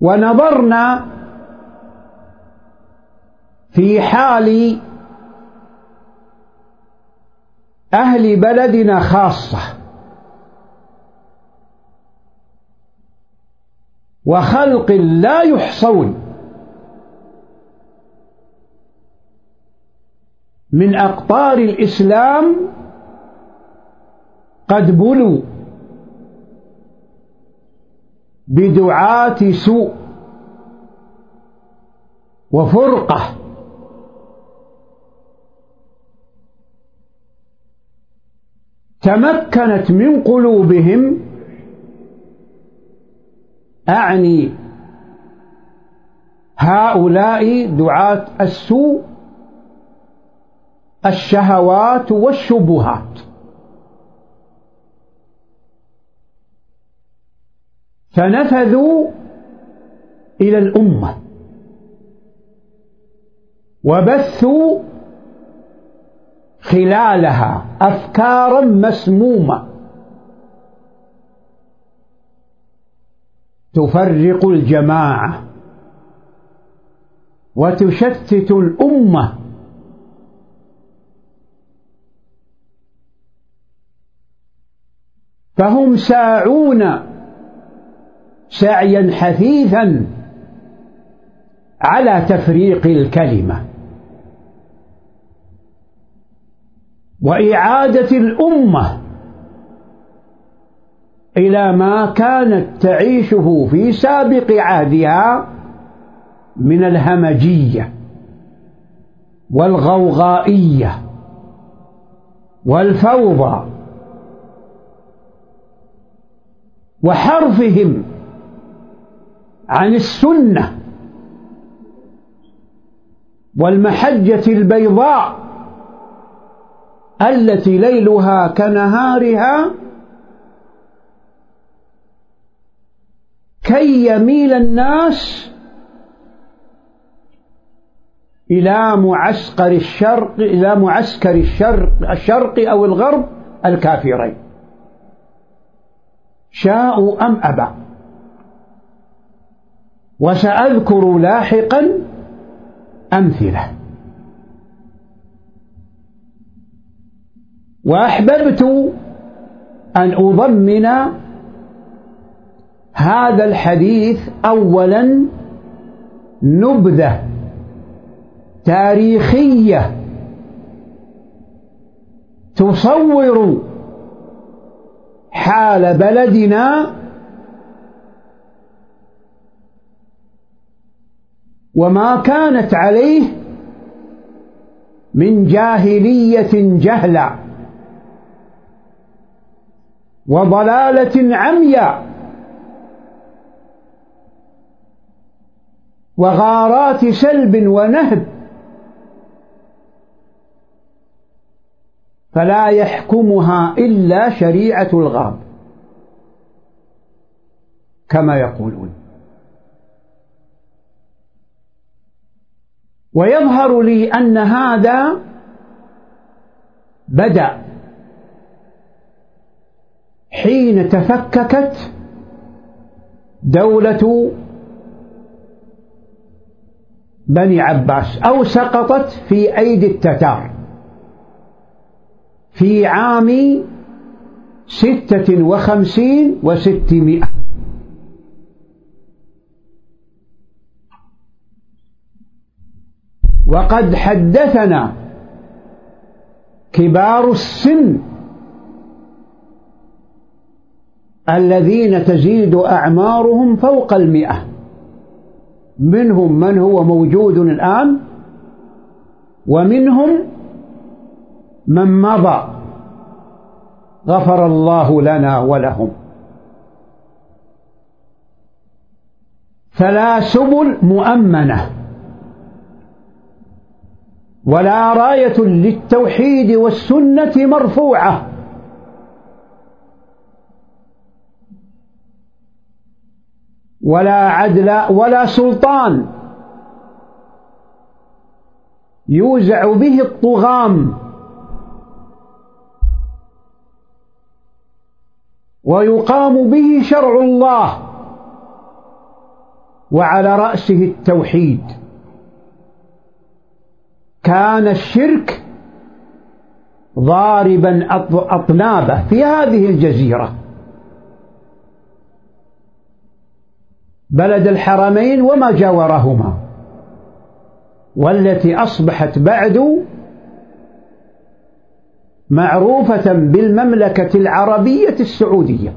ونظرنا في حال أهل بلدنا خاصة. وخلق لا يحصون. من أقطار الإسلام قد بلوا. بدعاة سوء وفرقة. تمكنت من قلوبهم أعني هؤلاء دعاة السوء الشهوات والشبهات. فنفذوا إلى الأمة. وبثوا خلالها أفكارا مسمومة. تفرق الجماعة. وتشتت الأمة. فهم ساعون سعيا حثيثا على تفريق الكلمة. وإعادة الأمة إلى ما كانت تعيشه في سابق عهدها من الهمجية والغوغائية والفوضى وحرفهم عن السنة والمحجة البيضاء التي ليلها كنهارها كي يميل الناس إلى معسكر الشرق إلى معسكر الشرق الشرق أو الغرب الكافرين. شاءوا أم أبى. وسأذكر لاحقا أمثلة. وأحببت أن أضمن هذا الحديث أولا نبذة تاريخية تصور حال بلدنا وما كانت عليه من جاهلية جهلا وضلالة عمياء وغارات سلب ونهب فلا يحكمها إلا شريعة الغاب كما يقولون. ويظهر لي أن هذا بدأ حين تفككت دولة بني عباس أو سقطت في أيدي التتار في عام ستة وخمسين وستمائة. وقد حدثنا كبار السن الذين تزيد أعمارهم فوق المئة. منهم من هو موجود الآن ومنهم من مضى. غفر الله لنا ولهم. فلا سبل مؤمنة. ولا راية للتوحيد والسنة مرفوعة. ولا عدل ولا سلطان يوزع به الطغام. ويقام به شرع الله. وعلى رأسه التوحيد. كان الشرك ضاربا أطنابه في هذه الجزيرة. بلد الحرمين وما جاورهما. والتي أصبحت بعد معروفة بالمملكة العربية السعودية.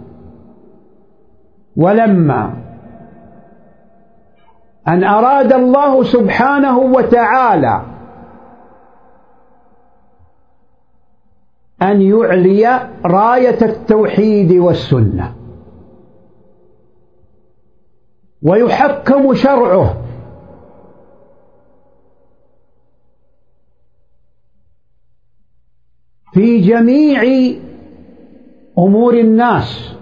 ولما أن أراد الله سبحانه وتعالى أن يعلي راية التوحيد والسنة. ويحكم شرعه. في جميع أمور الناس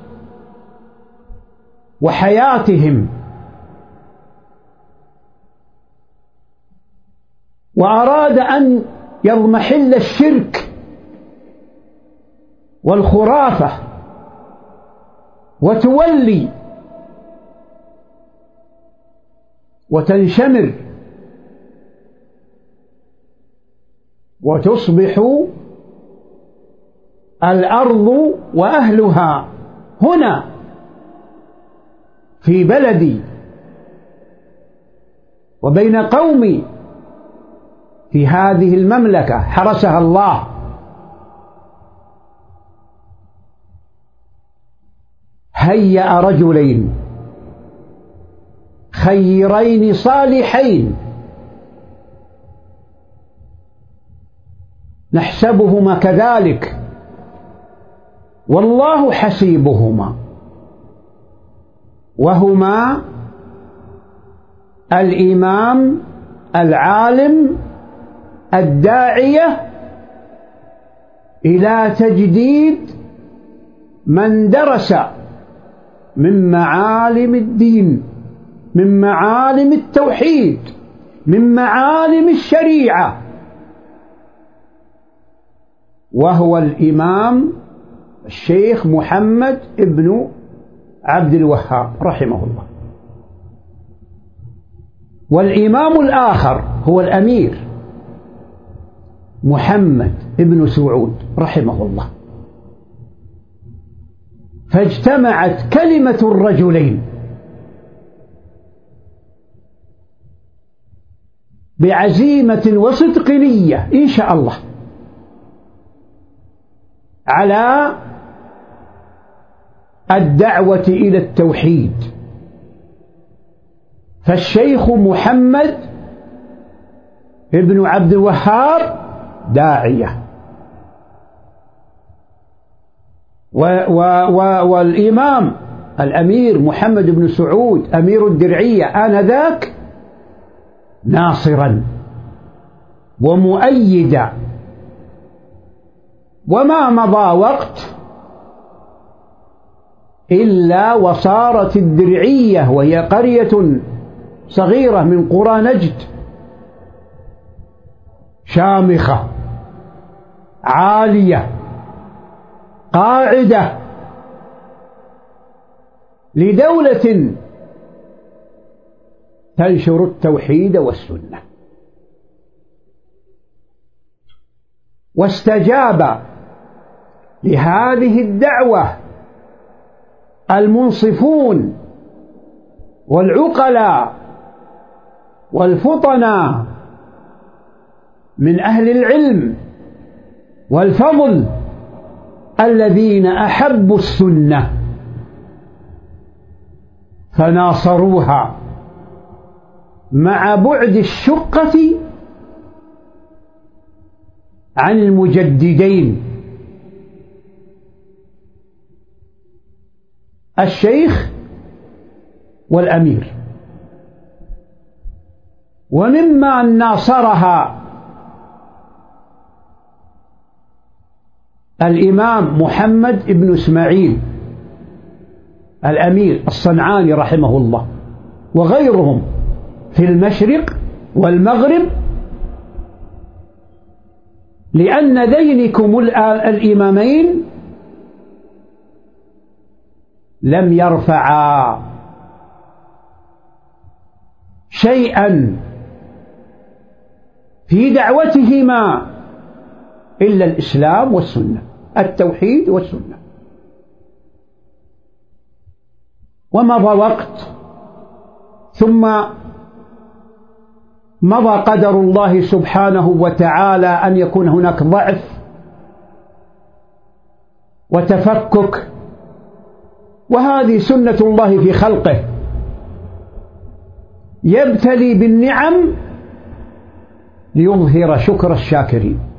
وحياتهم. وأراد أن يضمحل الشرك والخرافة وتولي وتنشمر وتصبح الأرض وأهلها هنا في بلدي وبين قومي في هذه المملكة حرسها الله. هيأ رجلين. خيرين صالحين. نحسبهما كذلك. والله حسيبهما. وهما الإمام العالم الداعية إلى تجديد من درس من معالم الدين من معالم التوحيد من معالم الشريعة. وهو الإمام الشيخ محمد ابن عبد الوهاب رحمه الله. والإمام الآخر هو الأمير محمد ابن سعود رحمه الله. فاجتمعت كلمة الرجلين. بعزيمة وصدق نية إن شاء الله. على الدعوة إلى التوحيد. فالشيخ محمد ابن عبد الوهاب داعية. و و و والإمام الأمير محمد بن سعود أمير الدرعية آنذاك ناصرا ومؤيدا. وما مضى وقت إلا وصارت الدرعية وهي قرية صغيرة من قرى نجد شامخة عالية. قاعدة لدولة تنشر التوحيد والسنة. واستجاب لهذه الدعوة المنصفون والعقلاء والفطنا من أهل العلم والفضل الذين أحبوا السنة فناصروها مع بعد الشقة عن المجددين. الشيخ والأمير. ومما ناصرها الإمام محمد بن إسماعيل الأمير الصنعاني رحمه الله وغيرهم في المشرق والمغرب لأن ذينكم الإمامين لم يرفعا شيئا في دعوتهما إلا الإسلام والسنة. التوحيد والسنة. ومضى وقت ثم مضى قدر الله سبحانه وتعالى أن يكون هناك ضعف وتفكك وهذه سنة الله في خلقه. يبتلي بالنعم ليظهر شكر الشاكرين.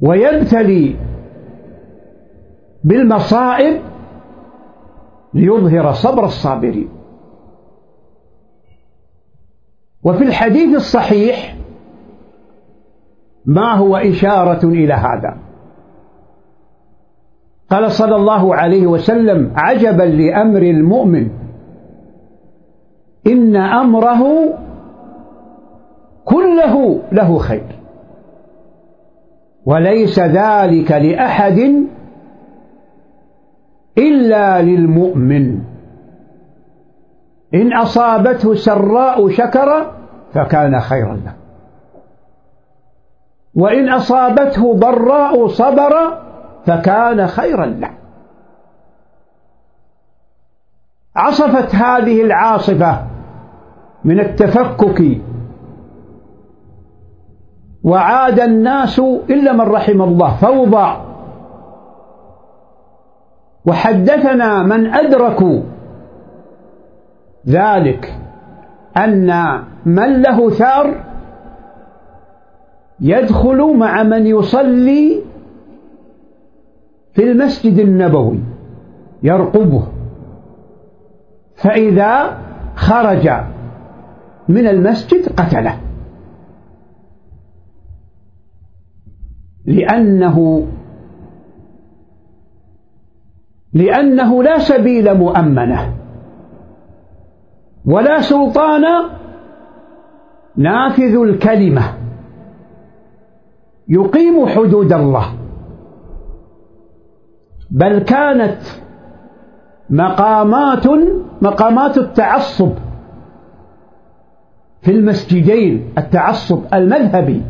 ويبتلي بالمصائب ليظهر صبر الصابرين. وفي الحديث الصحيح ما هو إشارة إلى هذا؟ قال صلى الله عليه وسلم عجبا لأمر المؤمن إن أمره كله له خير. وليس ذلك لأحد إلا للمؤمن. إن أصابته سراء شكر فكان خيرا له. وإن أصابته ضراء صبر فكان خيرا له. عصفت هذه العاصفة من التفكك وعاد الناس إلا من رحم الله فوضى. وحدثنا من أدركوا ذلك أن من له ثار يدخل مع من يصلي في المسجد النبوي يرقبه. فإذا خرج من المسجد قتله. لأنه لأنه لا سبيل مؤمنة ولا سلطان نافذ الكلمة يقيم حدود الله. بل كانت مقامات مقامات التعصب في المسجدين التعصب المذهبي.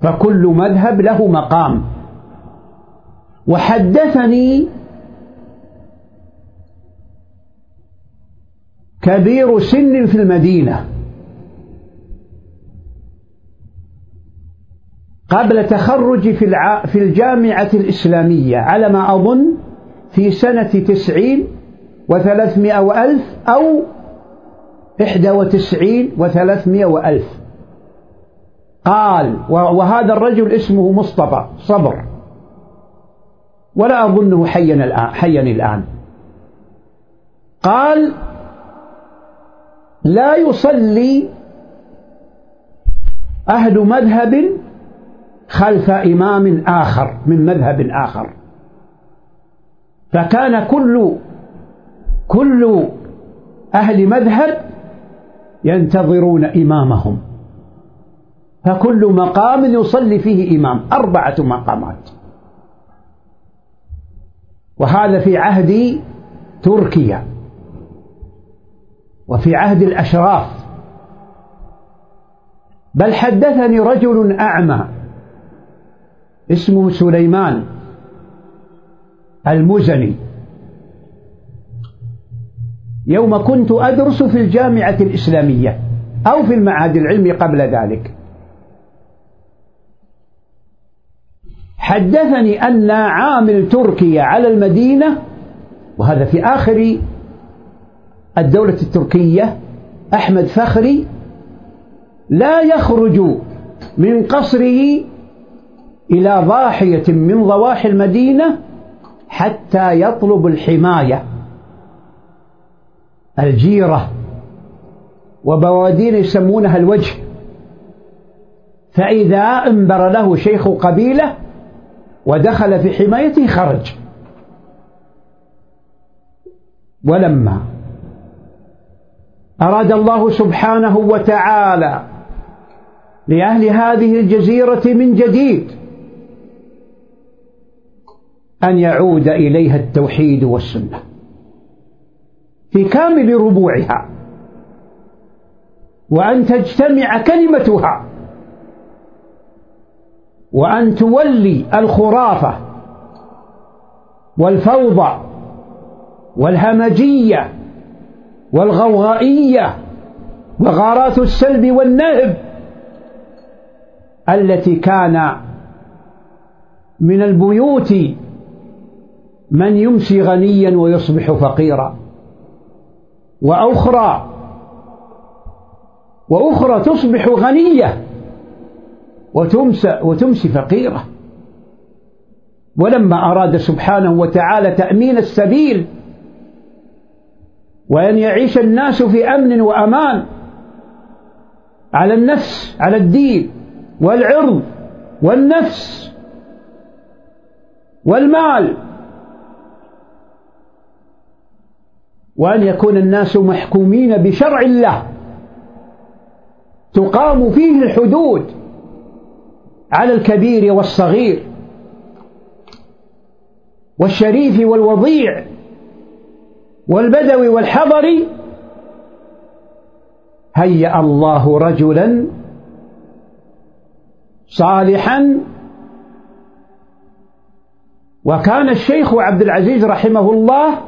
فكل مذهب له مقام. وحدثني كبير سن في المدينة. قبل تخرجي في, في الجامعة الإسلامية على ما أظن في سنة تسعين وثلاثمائة وألف أو إحدى وتسعين وثلاثمائة وألف. قال وهذا الرجل اسمه مصطفى صبر. ولا أظنه حيا الآن, حيا الآن. قال لا يصلي أهل مذهب خلف إمام آخر من مذهب آخر. فكان كل كل أهل مذهب ينتظرون إمامهم. فكل مقام يصلي فيه إمام أربعة مقامات. وهذا في عهد تركيا. وفي عهد الأشراف. بل حدثني رجل أعمى اسمه سليمان المزني. يوم كنت أدرس في الجامعة الإسلامية أو في المعهد العلمي قبل ذلك. حدثني أن عامل تركيا على المدينة وهذا في آخر الدولة التركية أحمد فخري لا يخرج من قصره إلى ضاحية من ضواحي المدينة حتى يطلب الحماية الجيرة وبوادين يسمونها الوجه. فإذا أنبر له شيخ قبيلة ودخل في حمايته خرج. ولما أراد الله سبحانه وتعالى لأهل هذه الجزيرة من جديد أن يعود إليها التوحيد والسنة في كامل ربوعها وأن تجتمع كلمتها وأن تولي الخرافة والفوضى والهمجية والغوغائية وغارات السلب والنهب التي كان من البيوت من يمسي غنيا ويصبح فقيرا. وأخرى وأخرى تصبح غنية. وتمسى, وتمسي فقيرة. ولما أراد سبحانه وتعالى تأمين السبيل وأن يعيش الناس في أمن وأمان على النفس على الدين والعرض والنفس والمال. وأن يكون الناس محكومين بشرع الله. تقام فيه الحدود. على الكبير والصغير والشريف والوضيع والبدوي والحضري. هيأ الله رجلا صالحا. وكان الشيخ عبد العزيز رحمه الله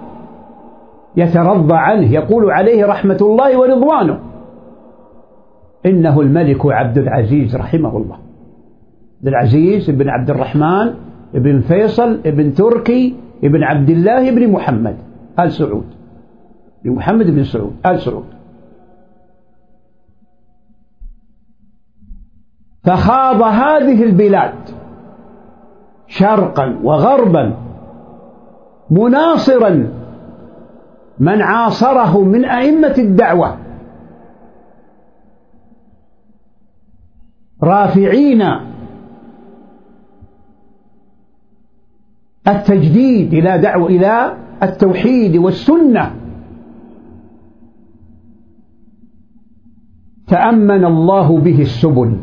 يترضى عنه يقول عليه رحمة الله ورضوانه إنه الملك عبد العزيز رحمه الله. عبد العزيز بن عبد الرحمن بن فيصل بن تركي بن عبد الله بن محمد آل سعود. بن محمد بن سعود آل سعود. فخاض هذه البلاد شرقا وغربا مناصرا من عاصره من أئمة الدعوة. رافعين التجديد إلى دعوة إلى التوحيد والسنة. تأمن الله به السبل.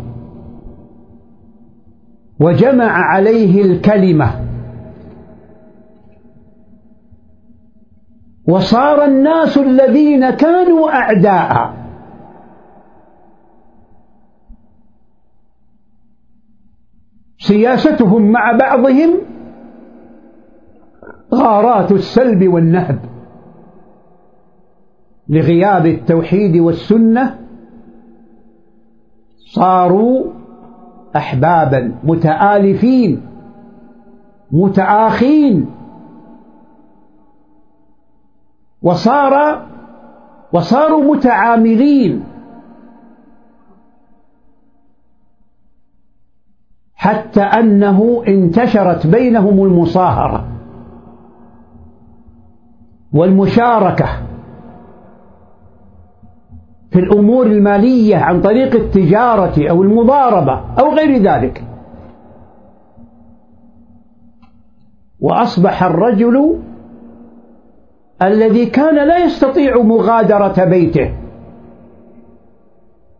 وجمع عليه الكلمة. وصار الناس الذين كانوا أعداء. سياستهم مع بعضهم غارات السلب والنهب لغياب التوحيد والسنة صاروا أحبابا متآلفين متآخين. وصار وصاروا متعاملين. حتى أنه انتشرت بينهم المصاهرة. والمشاركة في الأمور المالية عن طريق التجارة أو المضاربة أو غير ذلك. وأصبح الرجل الذي كان لا يستطيع مغادرة بيته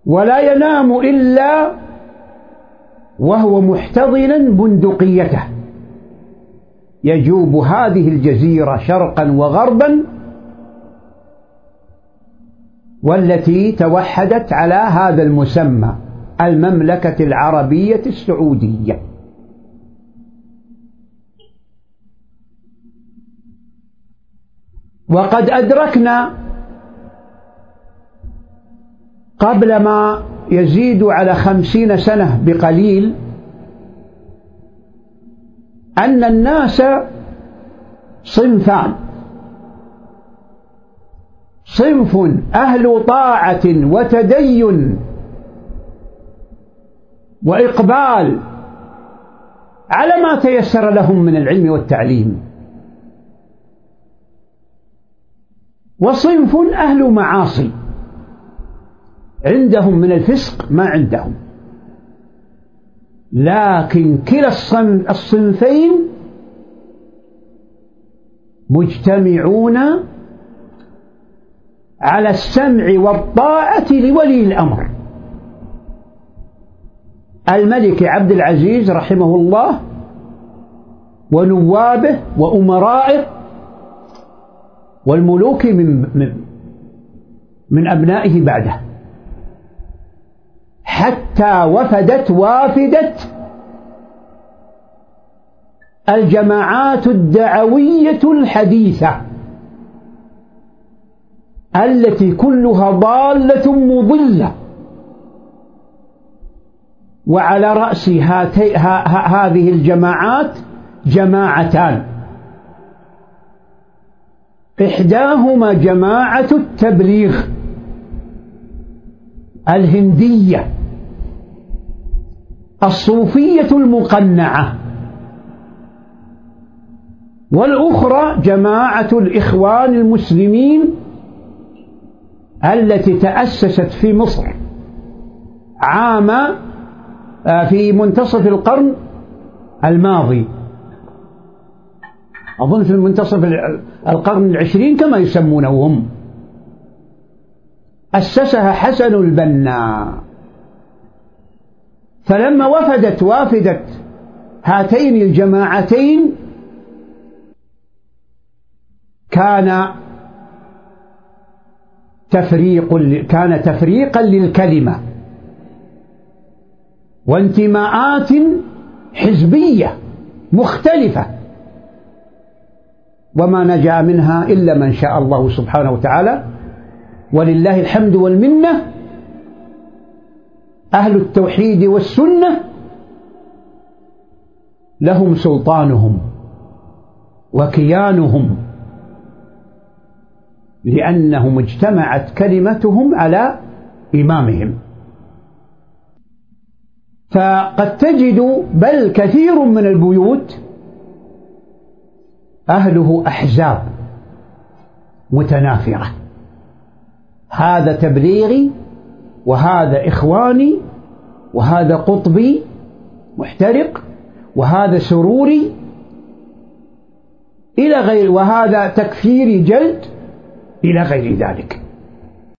ولا ينام إلا وهو محتضنا بندقيته. يجوب هذه الجزيرة شرقا وغربا والتي توحدت على هذا المسمى المملكة العربية السعودية. وقد أدركنا قبل ما يزيد على خمسين سنة بقليل أن الناس صنفان. صنف أهل طاعة وتدين وإقبال على ما تيسر لهم من العلم والتعليم. وصنف أهل معاصي. عندهم من الفسق ما عندهم. لكن كلا الصنفين مجتمعون على السمع والطاعة لولي الأمر. الملك عبد العزيز رحمه الله ونوابه وأمرائه والملوك من من, من أبنائه بعده. حتى وفدت وافدة الجماعات الدعوية الحديثة التي كلها ضالة مضلة. وعلى رأس هاتي هذه الجماعات جماعتان. إحداهما جماعة التبليغ. الهندية الصوفية المقنعة والأخرى جماعة الإخوان المسلمين التي تأسست في مصر عام آه، في منتصف القرن الماضي. أظن في منتصف القرن العشرين كما يسمونه هم أسسها حسن البنا. فلما وفدت وافدة هاتين الجماعتين كان تفريق كان تفريقا للكلمة وانتماءات حزبية مختلفة. وما نجا منها إلا من شاء الله سبحانه وتعالى. ولله الحمد والمنة أهل التوحيد والسنة لهم سلطانهم وكيانهم لأنهم اجتمعت كلمتهم على إمامهم. فقد تجد بل كثير من البيوت أهله أحزاب متنافرة هذا تبليغي وهذا إخواني وهذا قطبي محترق وهذا سروري. إلى غير وهذا تكفيري جلد إلى غير ذلك.